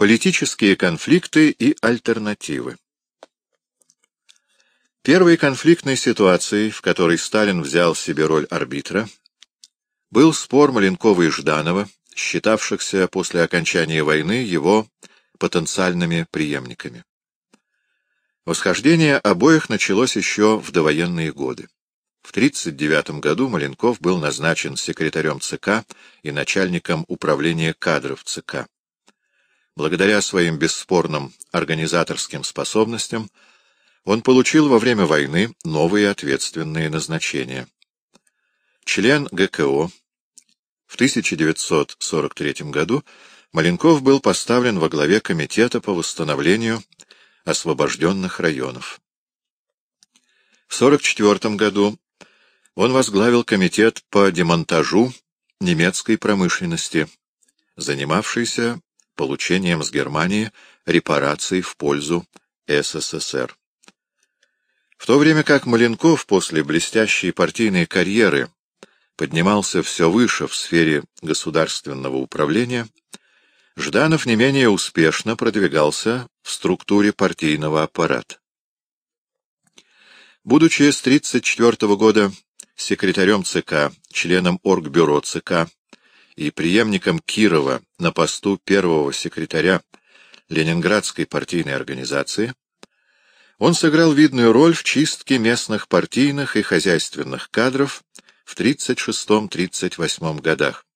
Политические конфликты и альтернативы Первой конфликтной ситуацией, в которой Сталин взял себе роль арбитра, был спор Маленкова и Жданова, считавшихся после окончания войны его потенциальными преемниками. Восхождение обоих началось еще в довоенные годы. В 1939 году Маленков был назначен секретарем ЦК и начальником управления кадров ЦК. Благодаря своим бесспорным организаторским способностям он получил во время войны новые ответственные назначения. Член ГКО. В 1943 году Маленков был поставлен во главе Комитета по восстановлению освобожденных районов. В 1944 году он возглавил Комитет по демонтажу немецкой промышленности, занимавшийся получением с Германии репараций в пользу СССР. В то время как Маленков после блестящей партийной карьеры поднимался все выше в сфере государственного управления, Жданов не менее успешно продвигался в структуре партийного аппарата. Будучи с 1934 года секретарем ЦК, членом Оргбюро ЦК и преемником Кирова на посту первого секретаря Ленинградской партийной организации, он сыграл видную роль в чистке местных партийных и хозяйственных кадров в 1936-1938 годах.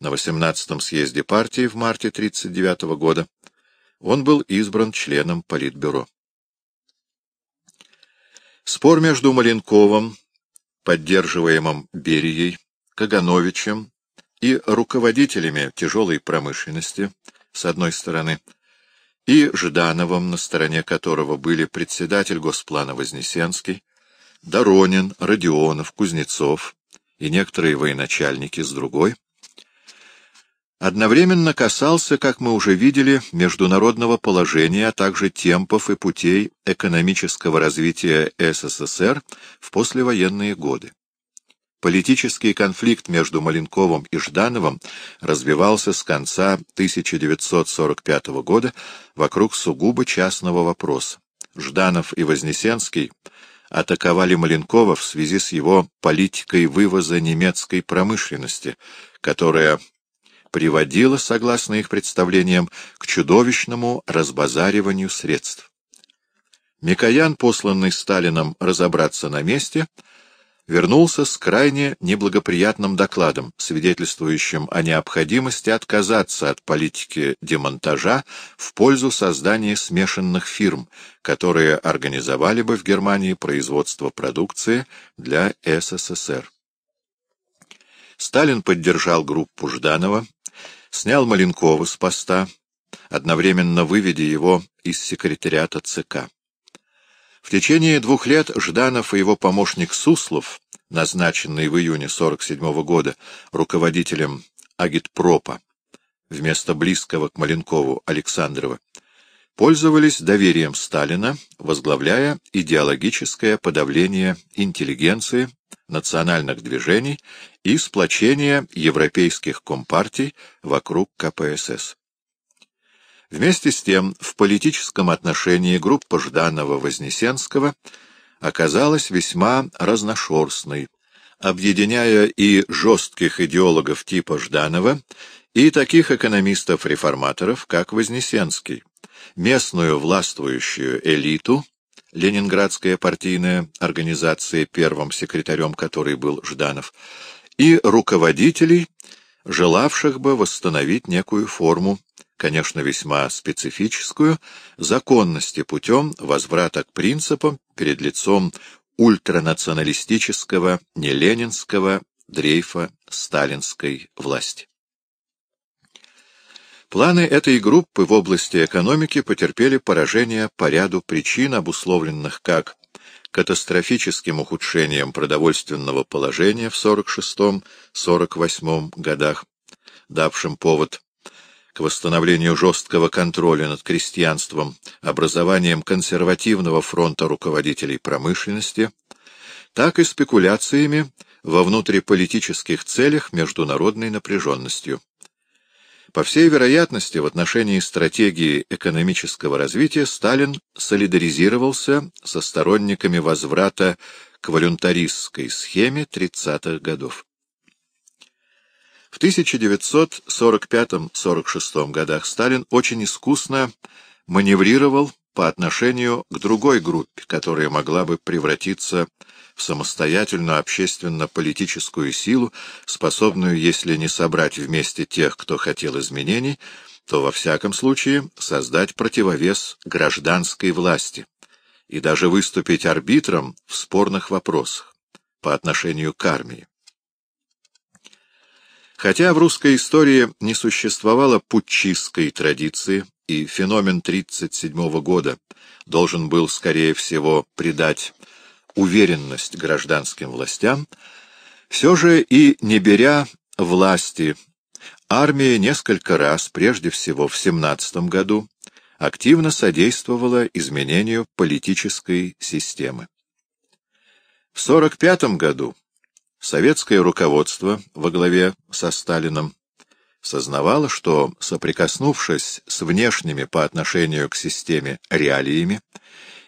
На 18-м съезде партии в марте 1939 года он был избран членом Политбюро. Спор между Маленковым, поддерживаемым Берией, Кагановичем и руководителями тяжелой промышленности, с одной стороны, и Ждановым, на стороне которого были председатель Госплана Вознесенский, Доронин, Родионов, Кузнецов и некоторые военачальники с другой, одновременно касался, как мы уже видели, международного положения, а также темпов и путей экономического развития СССР в послевоенные годы. Политический конфликт между Маленковым и Ждановым развивался с конца 1945 года вокруг сугубо частного вопроса. Жданов и Вознесенский атаковали Маленкова в связи с его политикой вывоза немецкой промышленности, которая приводила, согласно их представлениям, к чудовищному разбазариванию средств. Микоян, посланный Сталином разобраться на месте, — вернулся с крайне неблагоприятным докладом, свидетельствующим о необходимости отказаться от политики демонтажа в пользу создания смешанных фирм, которые организовали бы в Германии производство продукции для СССР. Сталин поддержал группу Жданова, снял Маленкова с поста, одновременно выведя его из секретариата ЦК. В течение двух лет Жданов и его помощник Суслов, назначенный в июне 1947 года руководителем агитпропа, вместо близкого к Маленкову Александрова, пользовались доверием Сталина, возглавляя идеологическое подавление интеллигенции, национальных движений и сплочение европейских компартий вокруг КПСС. Вместе с тем, в политическом отношении группа Жданова-Вознесенского оказалась весьма разношерстной, объединяя и жестких идеологов типа Жданова, и таких экономистов-реформаторов, как Вознесенский, местную властвующую элиту, Ленинградская партийная организация, первым секретарем которой был Жданов, и руководителей, желавших бы восстановить некую форму конечно, весьма специфическую, законности путем возврата к принципам перед лицом ультранационалистического, неленинского дрейфа сталинской власти. Планы этой группы в области экономики потерпели поражение по ряду причин, обусловленных как катастрофическим ухудшением продовольственного положения в 46-48 годах, давшим повод к восстановлению жесткого контроля над крестьянством, образованием консервативного фронта руководителей промышленности, так и спекуляциями во внутриполитических целях международной напряженностью. По всей вероятности, в отношении стратегии экономического развития Сталин солидаризировался со сторонниками возврата к волюнтаристской схеме 30-х годов. В 1945-46 годах Сталин очень искусно маневрировал по отношению к другой группе, которая могла бы превратиться в самостоятельную общественно-политическую силу, способную, если не собрать вместе тех, кто хотел изменений, то, во всяком случае, создать противовес гражданской власти и даже выступить арбитром в спорных вопросах по отношению к армии. Хотя в русской истории не существовало путчистской традиции, и феномен 1937 года должен был, скорее всего, придать уверенность гражданским властям, все же и не беря власти, армия несколько раз, прежде всего в 17 году, активно содействовала изменению политической системы. В 1945 году советское руководство во главе со Сталином сознавала, что, соприкоснувшись с внешними по отношению к системе реалиями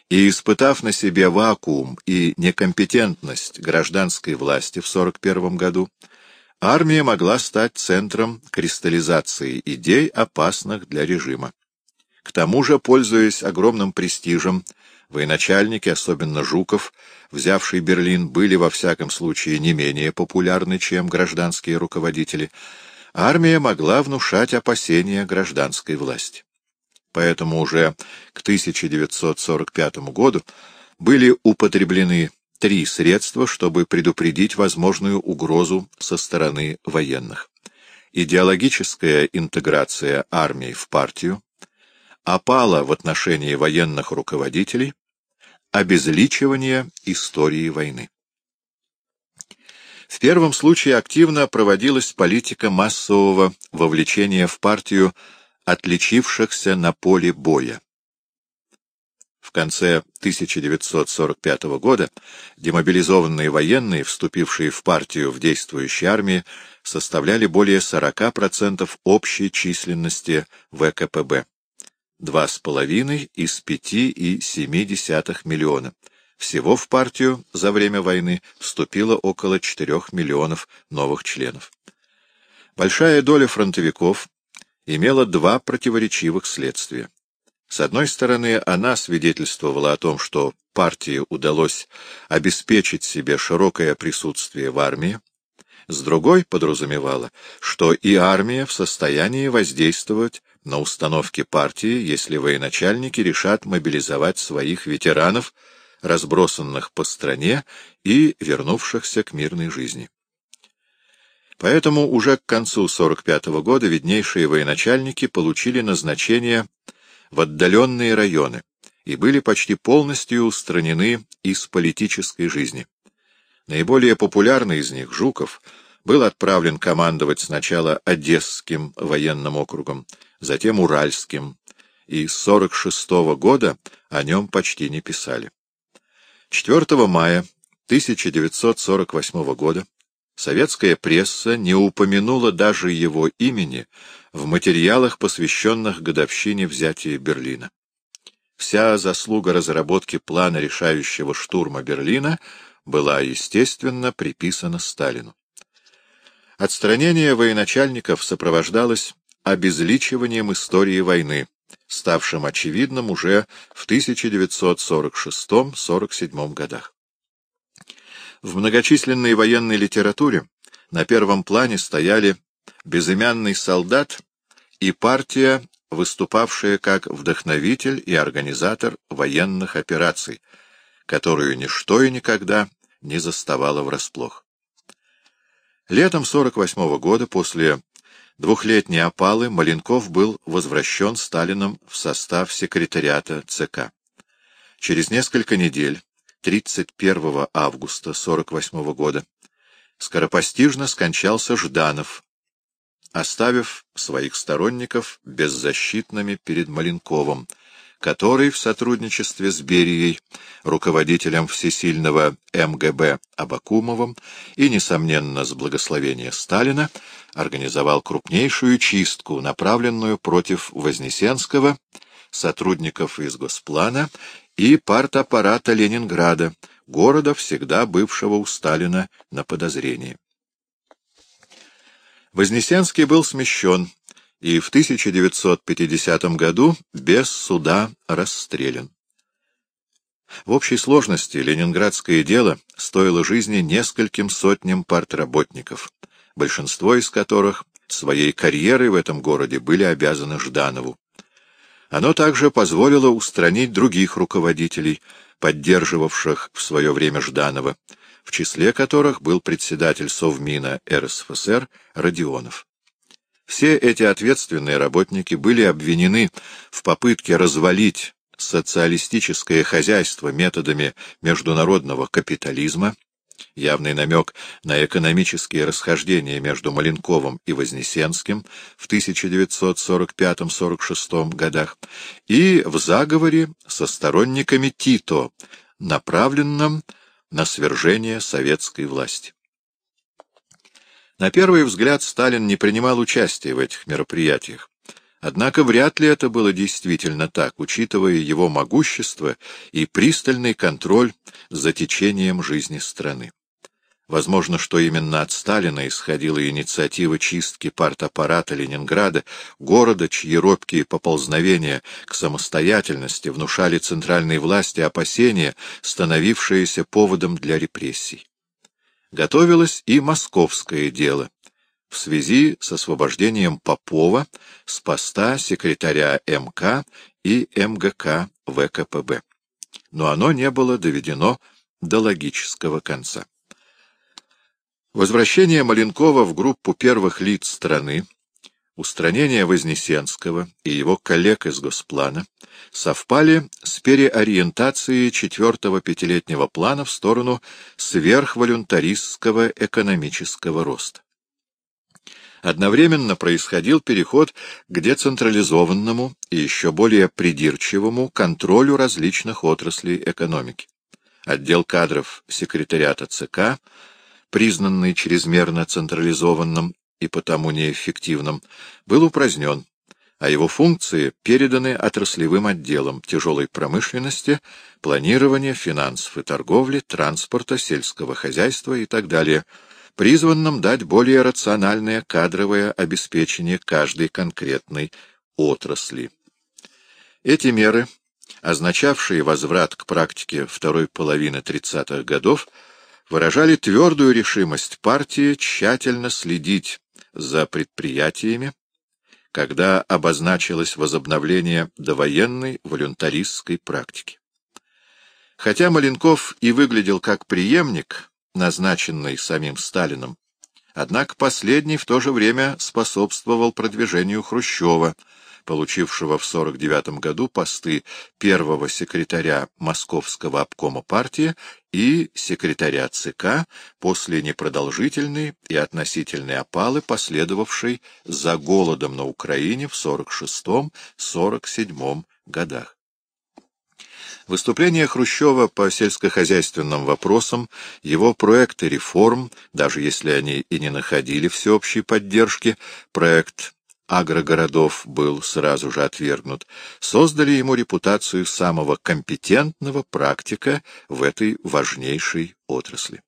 и испытав на себе вакуум и некомпетентность гражданской власти в 1941 году, армия могла стать центром кристаллизации идей, опасных для режима. К тому же, пользуясь огромным престижем, военачальники, особенно Жуков, взявший Берлин, были во всяком случае не менее популярны, чем гражданские руководители – армия могла внушать опасения гражданской власти. Поэтому уже к 1945 году были употреблены три средства, чтобы предупредить возможную угрозу со стороны военных. Идеологическая интеграция армии в партию, опала в отношении военных руководителей, обезличивание истории войны. В первом случае активно проводилась политика массового вовлечения в партию отличившихся на поле боя. В конце 1945 года демобилизованные военные, вступившие в партию в действующей армии, составляли более 40% общей численности ВКПБ. 2,5 из 5,7 миллиона. Всего в партию за время войны вступило около 4 миллионов новых членов. Большая доля фронтовиков имела два противоречивых следствия. С одной стороны, она свидетельствовала о том, что партии удалось обеспечить себе широкое присутствие в армии, с другой подразумевала, что и армия в состоянии воздействовать на установки партии, если военачальники решат мобилизовать своих ветеранов разбросанных по стране и вернувшихся к мирной жизни. Поэтому уже к концу 45 -го года виднейшие военачальники получили назначение в отдаленные районы и были почти полностью устранены из политической жизни. Наиболее популярный из них, Жуков, был отправлен командовать сначала Одесским военным округом, затем Уральским, и с 46 -го года о нем почти не писали. 4 мая 1948 года советская пресса не упомянула даже его имени в материалах, посвященных годовщине взятия Берлина. Вся заслуга разработки плана решающего штурма Берлина была, естественно, приписана Сталину. Отстранение военачальников сопровождалось обезличиванием истории войны, ставшим очевидным уже в 1946-47 годах. В многочисленной военной литературе на первом плане стояли безымянный солдат и партия, выступавшая как вдохновитель и организатор военных операций, которую ничто и никогда не заставало врасплох. Летом 48 -го года, после двухлетней опалы Маленков был возвращен Сталином в состав секретариата ЦК. Через несколько недель, 31 августа 1948 года, скоропостижно скончался Жданов, оставив своих сторонников беззащитными перед Маленковым, который в сотрудничестве с Берией, руководителем всесильного МГБ Абакумовым и, несомненно, с благословения Сталина, организовал крупнейшую чистку, направленную против Вознесенского, сотрудников из Госплана и партаппарата Ленинграда, города, всегда бывшего у Сталина на подозрении. Вознесенский был смещен и в 1950 году без суда расстрелян. В общей сложности ленинградское дело стоило жизни нескольким сотням партработников, большинство из которых своей карьерой в этом городе были обязаны Жданову. Оно также позволило устранить других руководителей, поддерживавших в свое время Жданова, в числе которых был председатель Совмина РСФСР Родионов. Все эти ответственные работники были обвинены в попытке развалить социалистическое хозяйство методами международного капитализма, явный намек на экономические расхождения между Маленковым и Вознесенским в 1945-46 годах, и в заговоре со сторонниками Тито, направленном на свержение советской власти. На первый взгляд Сталин не принимал участия в этих мероприятиях. Однако вряд ли это было действительно так, учитывая его могущество и пристальный контроль за течением жизни страны. Возможно, что именно от Сталина исходила инициатива чистки партаппарата Ленинграда, города, чьи робкие поползновения к самостоятельности внушали центральной власти опасения, становившиеся поводом для репрессий. Готовилось и московское дело в связи с освобождением Попова с поста секретаря МК и МГК ВКПБ. Но оно не было доведено до логического конца. Возвращение Маленкова в группу первых лиц страны, устранение Вознесенского и его коллег из Госплана совпали с переориентацией четвертого пятилетнего плана в сторону сверхволюнтаристского экономического роста. Одновременно происходил переход к децентрализованному и еще более придирчивому контролю различных отраслей экономики. Отдел кадров секретариата ЦК признанный чрезмерно централизованным и потому неэффективным, был упразднен, а его функции переданы отраслевым отделам тяжелой промышленности, планирования, финансов и торговли, транспорта, сельского хозяйства и так далее, призванным дать более рациональное кадровое обеспечение каждой конкретной отрасли. Эти меры, означавшие возврат к практике второй половины 30-х годов, выражали твердую решимость партии тщательно следить за предприятиями, когда обозначилось возобновление довоенной волюнтаристской практики. Хотя Маленков и выглядел как преемник, назначенный самим Сталином, однако последний в то же время способствовал продвижению Хрущева, получившего в 1949 году посты первого секретаря Московского обкома партии и секретаря ЦК после непродолжительной и относительной опалы, последовавшей за голодом на Украине в 1946-1947 годах. Выступления Хрущева по сельскохозяйственным вопросам, его проекты реформ, даже если они и не находили всеобщей поддержки, проект агрогородов был сразу же отвергнут, создали ему репутацию самого компетентного практика в этой важнейшей отрасли.